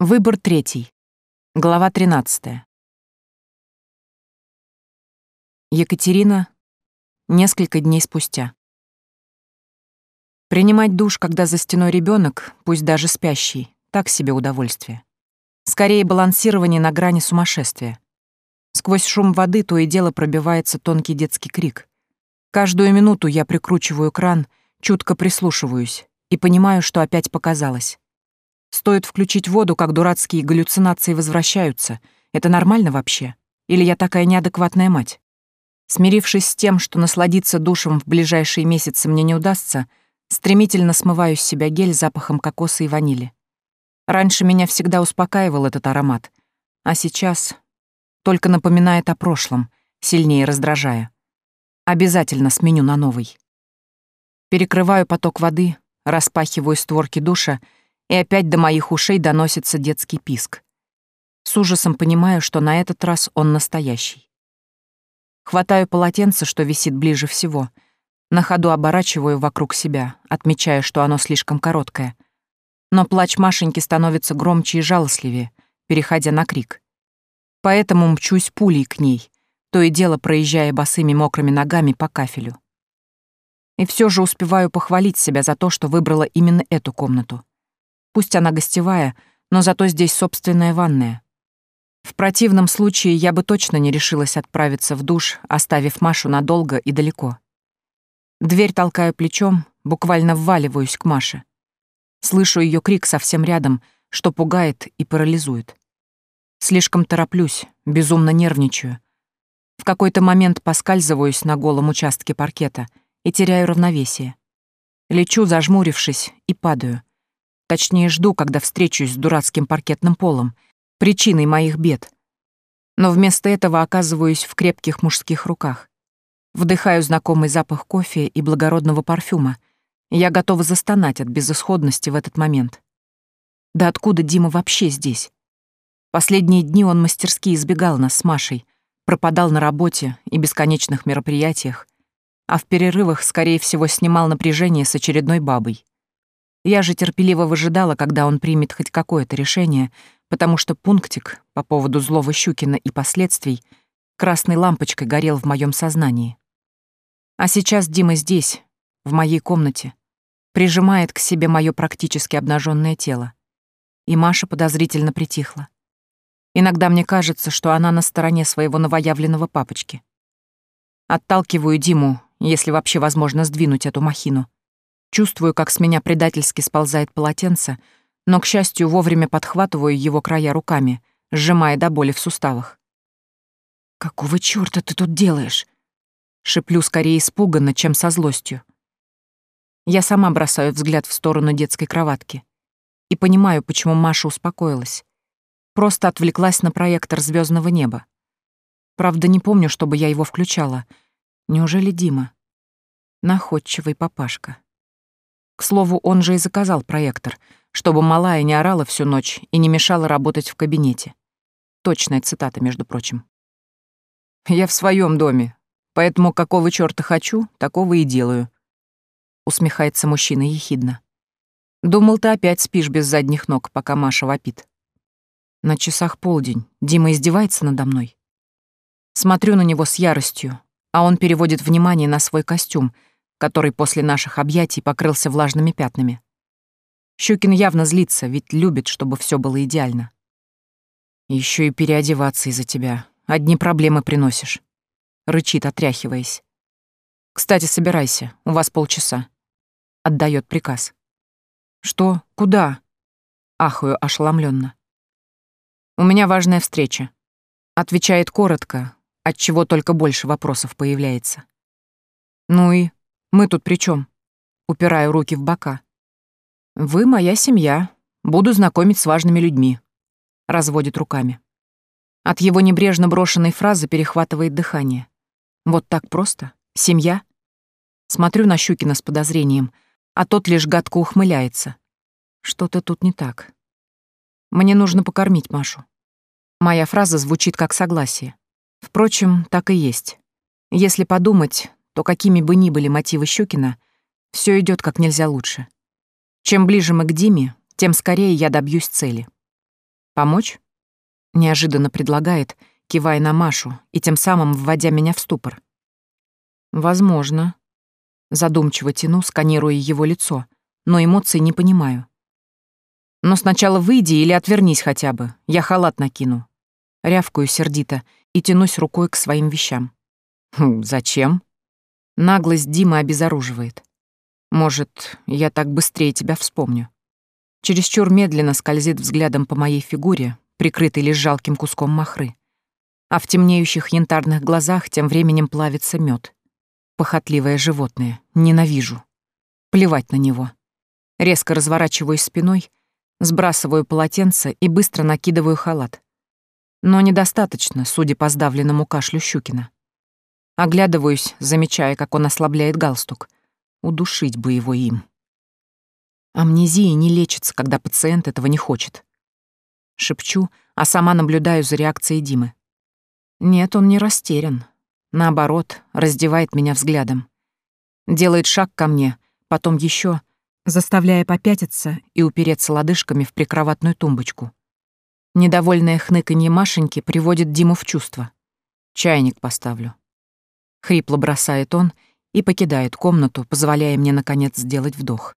Выбор третий. Глава 13. Екатерина. Несколько дней спустя. Принимать душ, когда за стеной ребенок, пусть даже спящий, так себе удовольствие. Скорее балансирование на грани сумасшествия. Сквозь шум воды то и дело пробивается тонкий детский крик. Каждую минуту я прикручиваю кран, чутко прислушиваюсь и понимаю, что опять показалось. Стоит включить воду, как дурацкие галлюцинации возвращаются. Это нормально вообще? Или я такая неадекватная мать? Смирившись с тем, что насладиться душем в ближайшие месяцы мне не удастся, стремительно смываю с себя гель запахом кокоса и ванили. Раньше меня всегда успокаивал этот аромат, а сейчас только напоминает о прошлом, сильнее раздражая. Обязательно сменю на новый. Перекрываю поток воды, распахиваю створки душа — и опять до моих ушей доносится детский писк. С ужасом понимаю, что на этот раз он настоящий. Хватаю полотенце, что висит ближе всего. На ходу оборачиваю вокруг себя, отмечая, что оно слишком короткое. Но плач Машеньки становится громче и жалостливее, переходя на крик. Поэтому мчусь пулей к ней, то и дело проезжая босыми мокрыми ногами по кафелю. И все же успеваю похвалить себя за то, что выбрала именно эту комнату. Пусть она гостевая, но зато здесь собственная ванная. В противном случае я бы точно не решилась отправиться в душ, оставив Машу надолго и далеко. Дверь толкаю плечом, буквально вваливаюсь к Маше. Слышу ее крик совсем рядом, что пугает и парализует. Слишком тороплюсь, безумно нервничаю. В какой-то момент поскальзываюсь на голом участке паркета и теряю равновесие. Лечу, зажмурившись, и падаю, Точнее, жду, когда встречусь с дурацким паркетным полом, причиной моих бед. Но вместо этого оказываюсь в крепких мужских руках. Вдыхаю знакомый запах кофе и благородного парфюма. Я готова застонать от безысходности в этот момент. Да откуда Дима вообще здесь? Последние дни он мастерски избегал нас с Машей, пропадал на работе и бесконечных мероприятиях, а в перерывах, скорее всего, снимал напряжение с очередной бабой — я же терпеливо выжидала, когда он примет хоть какое-то решение, потому что пунктик по поводу злого Щукина и последствий красной лампочкой горел в моем сознании. А сейчас Дима здесь, в моей комнате, прижимает к себе мое практически обнаженное тело. И Маша подозрительно притихла. Иногда мне кажется, что она на стороне своего новоявленного папочки. Отталкиваю Диму, если вообще возможно сдвинуть эту махину. Чувствую, как с меня предательски сползает полотенце, но, к счастью, вовремя подхватываю его края руками, сжимая до боли в суставах. «Какого чёрта ты тут делаешь?» Шиплю скорее испуганно, чем со злостью. Я сама бросаю взгляд в сторону детской кроватки и понимаю, почему Маша успокоилась. Просто отвлеклась на проектор звёздного неба. Правда, не помню, чтобы я его включала. Неужели Дима? Находчивый папашка. К слову, он же и заказал проектор, чтобы малая не орала всю ночь и не мешала работать в кабинете. Точная цитата, между прочим. «Я в своем доме, поэтому какого чёрта хочу, такого и делаю», — усмехается мужчина ехидно. «Думал, ты опять спишь без задних ног, пока Маша вопит». На часах полдень. Дима издевается надо мной. Смотрю на него с яростью, а он переводит внимание на свой костюм — который после наших объятий покрылся влажными пятнами. Щукин явно злится, ведь любит, чтобы все было идеально. Еще и переодеваться из-за тебя. Одни проблемы приносишь. Рычит, отряхиваясь. Кстати, собирайся, у вас полчаса. Отдает приказ. Что? Куда? Ахую ошеломленно. У меня важная встреча. Отвечает коротко, от чего только больше вопросов появляется. Ну и мы тут при чем? Упираю руки в бока. Вы моя семья. Буду знакомить с важными людьми. Разводит руками. От его небрежно брошенной фразы перехватывает дыхание. Вот так просто? Семья? Смотрю на Щукина с подозрением, а тот лишь гадко ухмыляется. Что-то тут не так. Мне нужно покормить Машу. Моя фраза звучит как согласие. Впрочем, так и есть. Если подумать, то какими бы ни были мотивы Щукина, все идет как нельзя лучше. Чем ближе мы к Диме, тем скорее я добьюсь цели. Помочь? Неожиданно предлагает, кивая на Машу и тем самым вводя меня в ступор. Возможно. Задумчиво тяну, сканируя его лицо, но эмоций не понимаю. Но сначала выйди или отвернись хотя бы, я халат накину. Рявкую сердито и тянусь рукой к своим вещам. Хм, «Зачем?» Наглость Димы обезоруживает. Может, я так быстрее тебя вспомню. Чересчур медленно скользит взглядом по моей фигуре, прикрытой лишь жалким куском махры. А в темнеющих янтарных глазах тем временем плавится мед. Похотливое животное. Ненавижу. Плевать на него. Резко разворачиваюсь спиной, сбрасываю полотенце и быстро накидываю халат. Но недостаточно, судя по сдавленному кашлю Щукина. Оглядываюсь, замечая, как он ослабляет галстук. Удушить бы его им. Амнезия не лечится, когда пациент этого не хочет. Шепчу, а сама наблюдаю за реакцией Димы. Нет, он не растерян. Наоборот, раздевает меня взглядом. Делает шаг ко мне, потом еще, заставляя попятиться и упереться лодыжками в прикроватную тумбочку. Недовольное хныканье Машеньки приводит Диму в чувство. Чайник поставлю. Хрипло бросает он и покидает комнату, позволяя мне, наконец, сделать вдох.